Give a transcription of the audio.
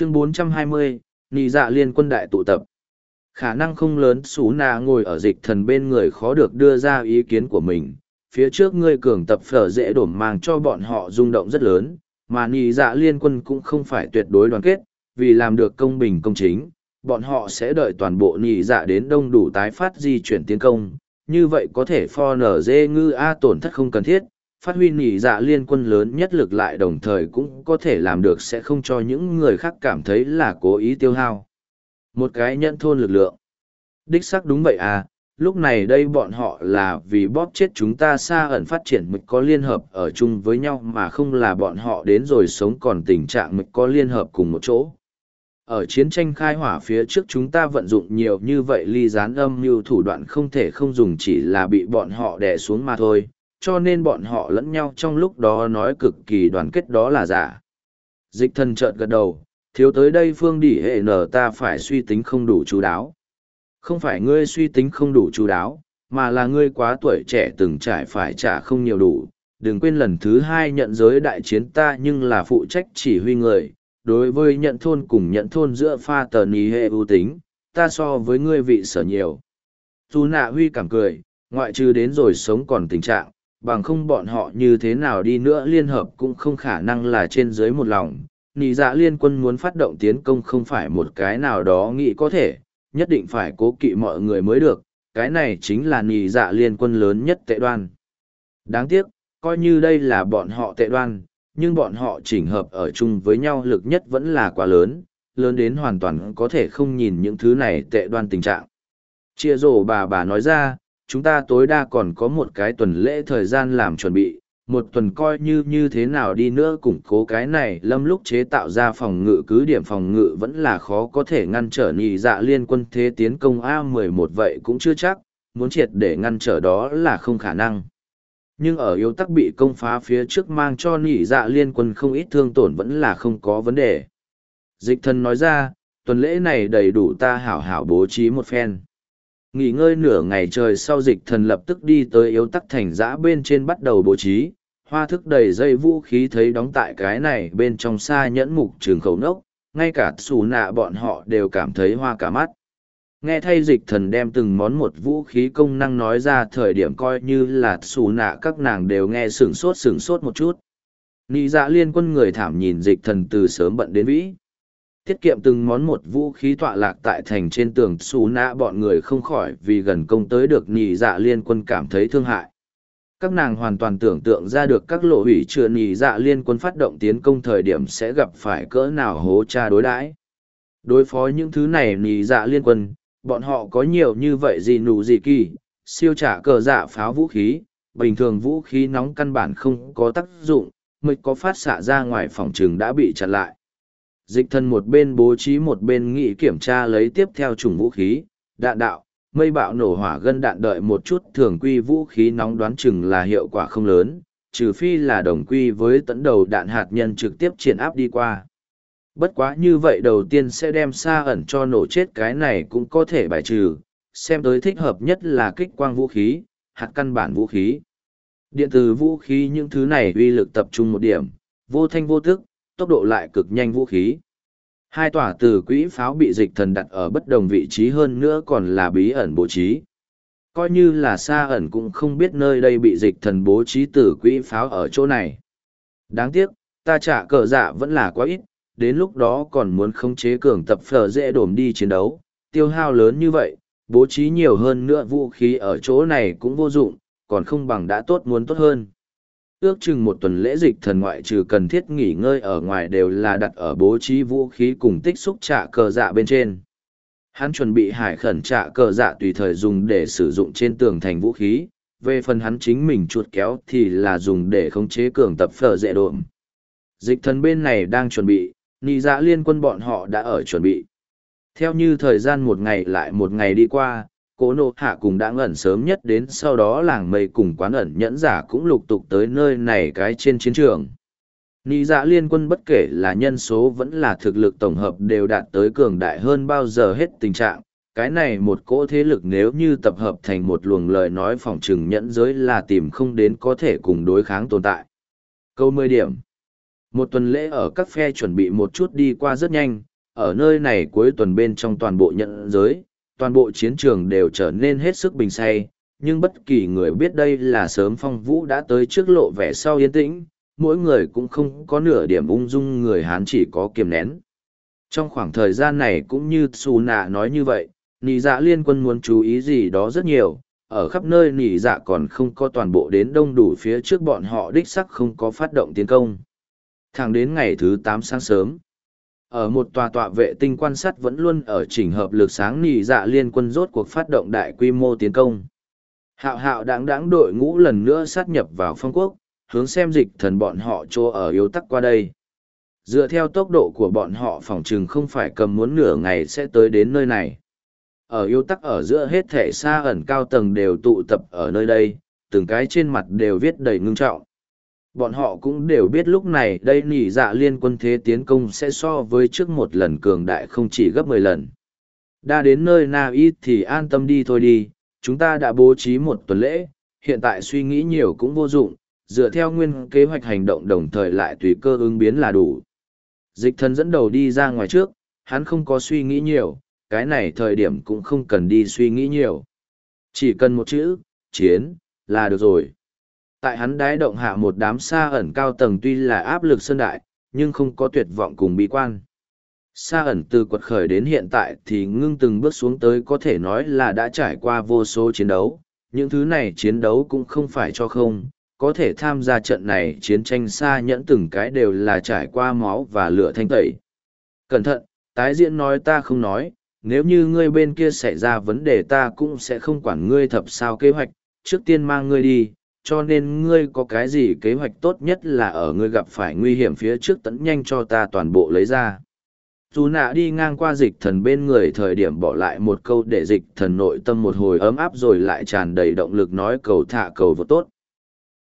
chương 420, nị dạ liên quân đại tụ tập. Khả năng không lớn xú nà ngồi ở dịch thần bên người khó được đưa ra ý kiến của mình. Phía trước ngươi cường tập phở dễ đổm mang cho bọn họ rung động rất lớn mà nị dạ liên quân cũng không phải tuyệt đối đoàn kết vì làm được công bình công chính bọn họ sẽ đợi toàn bộ nị dạ đến đông đủ tái phát di chuyển tiến công. Như vậy có thể pho nở dê ngư a tổn thất không cần thiết phát huy nỉ dạ liên quân lớn nhất lực lại đồng thời cũng có thể làm được sẽ không cho những người khác cảm thấy là cố ý tiêu hao. Một cái nhận thôn lực lượng. Đích xác đúng vậy à, lúc này đây bọn họ là vì bóp chết chúng ta xa ẩn phát triển mực có liên hợp ở chung với nhau mà không là bọn họ đến rồi sống còn tình trạng mực có liên hợp cùng một chỗ. Ở chiến tranh khai hỏa phía trước chúng ta vận dụng nhiều như vậy ly gián âm như thủ đoạn không thể không dùng chỉ là bị bọn họ đè xuống mà thôi, cho nên bọn họ lẫn nhau trong lúc đó nói cực kỳ đoàn kết đó là giả. Dịch thần chợt gật đầu, thiếu tới đây phương đỉ hệ nở ta phải suy tính không đủ chú đáo. Không phải ngươi suy tính không đủ chú đáo, mà là ngươi quá tuổi trẻ từng trải phải trả không nhiều đủ. Đừng quên lần thứ hai nhận giới đại chiến ta nhưng là phụ trách chỉ huy người. Đối với nhận thôn cùng nhận thôn giữa pha tờ ní hệ ưu tính, ta so với ngươi vị sở nhiều. Thu nạ huy cảm cười, ngoại trừ đến rồi sống còn tình trạng, bằng không bọn họ như thế nào đi nữa liên hợp cũng không khả năng là trên dưới một lòng. Nị dạ liên quân muốn phát động tiến công không phải một cái nào đó nghĩ có thể, nhất định phải cố kỵ mọi người mới được, cái này chính là nị dạ liên quân lớn nhất tệ đoan. Đáng tiếc, coi như đây là bọn họ tệ đoan, nhưng bọn họ chỉnh hợp ở chung với nhau lực nhất vẫn là quá lớn, lớn đến hoàn toàn có thể không nhìn những thứ này tệ đoan tình trạng. Chia rổ bà bà nói ra, chúng ta tối đa còn có một cái tuần lễ thời gian làm chuẩn bị, một tuần coi như như thế nào đi nữa củng cố cái này lâm lúc chế tạo ra phòng ngự cứ điểm phòng ngự vẫn là khó có thể ngăn trở nhị dạ liên quân thế tiến công A11 vậy cũng chưa chắc, muốn triệt để ngăn trở đó là không khả năng. Nhưng ở yếu tắc bị công phá phía trước mang cho nhị dạ liên quân không ít thương tổn vẫn là không có vấn đề. Dịch thần nói ra, tuần lễ này đầy đủ ta hảo hảo bố trí một phen. Nghỉ ngơi nửa ngày trời sau dịch thần lập tức đi tới yếu tắc thành giã bên trên bắt đầu bố trí, hoa thức đầy dây vũ khí thấy đóng tại cái này bên trong xa nhẫn mục trường khẩu nốc, ngay cả xù nạ bọn họ đều cảm thấy hoa cả mắt. Nghe thay dịch thần đem từng món một vũ khí công năng nói ra thời điểm coi như là xù nạ các nàng đều nghe sửng sốt sửng sốt một chút. Nị dạ liên quân người thảm nhìn dịch thần từ sớm bận đến vĩ tiết kiệm từng món một vũ khí tọa lạc tại thành trên tường xù nã bọn người không khỏi vì gần công tới được nhị dạ liên quân cảm thấy thương hại. Các nàng hoàn toàn tưởng tượng ra được các lộ hủy chưa nhị dạ liên quân phát động tiến công thời điểm sẽ gặp phải cỡ nào hố cha đối đãi. Đối phó những thứ này nhị dạ liên quân, bọn họ có nhiều như vậy gì nụ gì kỳ, siêu trả cờ dạ pháo vũ khí, bình thường vũ khí nóng căn bản không có tác dụng, mịch có phát xạ ra ngoài phòng trường đã bị chặn lại dịch thần một bên bố trí một bên nghị kiểm tra lấy tiếp theo chủng vũ khí, đạn đạo, mây bạo nổ hỏa gân đạn đợi một chút thường quy vũ khí nóng đoán chừng là hiệu quả không lớn, trừ phi là đồng quy với tấn đầu đạn hạt nhân trực tiếp triển áp đi qua. Bất quá như vậy đầu tiên sẽ đem xa ẩn cho nổ chết cái này cũng có thể bài trừ, xem tới thích hợp nhất là kích quang vũ khí, hạt căn bản vũ khí. Điện tử vũ khí những thứ này uy lực tập trung một điểm, vô thanh vô tức, tốc độ lại cực nhanh vũ khí. Hai tòa từ quỹ pháo bị dịch thần đặt ở bất đồng vị trí hơn nữa còn là bí ẩn bố trí. Coi như là xa ẩn cũng không biết nơi đây bị dịch thần bố trí từ quỹ pháo ở chỗ này. Đáng tiếc, ta trả cờ dạ vẫn là quá ít, đến lúc đó còn muốn khống chế cường tập phở dễ đổm đi chiến đấu, tiêu hao lớn như vậy, bố trí nhiều hơn nữa vũ khí ở chỗ này cũng vô dụng, còn không bằng đã tốt muốn tốt hơn ước chừng một tuần lễ dịch thần ngoại trừ cần thiết nghỉ ngơi ở ngoài đều là đặt ở bố trí vũ khí cùng tích xúc trạ cờ dạ bên trên. Hắn chuẩn bị hải khẩn trạ cờ dạ tùy thời dùng để sử dụng trên tường thành vũ khí, về phần hắn chính mình chuột kéo thì là dùng để khống chế cường tập phở dễ độm. Dịch thần bên này đang chuẩn bị, nì dạ liên quân bọn họ đã ở chuẩn bị. Theo như thời gian một ngày lại một ngày đi qua, cố nộ hạ cùng đã ngẩn sớm nhất đến sau đó làng mây cùng quán ẩn nhẫn giả cũng lục tục tới nơi này cái trên chiến trường. Nị dạ liên quân bất kể là nhân số vẫn là thực lực tổng hợp đều đạt tới cường đại hơn bao giờ hết tình trạng. Cái này một cỗ thế lực nếu như tập hợp thành một luồng lời nói phòng trừng nhẫn giới là tìm không đến có thể cùng đối kháng tồn tại. Câu mười điểm Một tuần lễ ở các phe chuẩn bị một chút đi qua rất nhanh, ở nơi này cuối tuần bên trong toàn bộ nhận giới, toàn bộ chiến trường đều trở nên hết sức bình say, nhưng bất kỳ người biết đây là sớm phong vũ đã tới trước lộ vẻ sau yên tĩnh, mỗi người cũng không có nửa điểm ung dung người Hán chỉ có kiềm nén. Trong khoảng thời gian này cũng như Xù Nạ nói như vậy, nỉ dạ liên quân muốn chú ý gì đó rất nhiều, ở khắp nơi nỉ dạ còn không có toàn bộ đến đông đủ phía trước bọn họ đích sắc không có phát động tiến công. Thẳng đến ngày thứ tám sáng sớm, ở một tòa tọa vệ tinh quan sát vẫn luôn ở chỉnh hợp lực sáng nì dạ liên quân rốt cuộc phát động đại quy mô tiến công. Hạo hạo đáng đáng đội ngũ lần nữa sát nhập vào phong quốc, hướng xem dịch thần bọn họ chỗ ở yếu tắc qua đây. Dựa theo tốc độ của bọn họ phòng chừng không phải cầm muốn nửa ngày sẽ tới đến nơi này. Ở yếu tắc ở giữa hết thể xa ẩn cao tầng đều tụ tập ở nơi đây, từng cái trên mặt đều viết đầy ngưng trọng. Bọn họ cũng đều biết lúc này đây nỉ dạ liên quân thế tiến công sẽ so với trước một lần cường đại không chỉ gấp mười lần. Đã đến nơi na ít thì an tâm đi thôi đi, chúng ta đã bố trí một tuần lễ, hiện tại suy nghĩ nhiều cũng vô dụng, dựa theo nguyên kế hoạch hành động đồng thời lại tùy cơ ứng biến là đủ. Dịch thần dẫn đầu đi ra ngoài trước, hắn không có suy nghĩ nhiều, cái này thời điểm cũng không cần đi suy nghĩ nhiều. Chỉ cần một chữ, chiến, là được rồi. Tại hắn đái động hạ một đám xa ẩn cao tầng tuy là áp lực sơn đại, nhưng không có tuyệt vọng cùng bi quan. Sa ẩn từ quật khởi đến hiện tại thì ngưng từng bước xuống tới có thể nói là đã trải qua vô số chiến đấu. Những thứ này chiến đấu cũng không phải cho không, có thể tham gia trận này chiến tranh xa nhẫn từng cái đều là trải qua máu và lửa thanh tẩy. Cẩn thận, tái diễn nói ta không nói, nếu như ngươi bên kia xảy ra vấn đề ta cũng sẽ không quản ngươi thập sao kế hoạch, trước tiên mang ngươi đi, cho nên ngươi có cái gì kế hoạch tốt nhất là ở ngươi gặp phải nguy hiểm phía trước tẫn nhanh cho ta toàn bộ lấy ra. Dù nạ đi ngang qua dịch thần bên người thời điểm bỏ lại một câu để dịch thần nội tâm một hồi ấm áp rồi lại tràn đầy động lực nói cầu thả cầu vô tốt.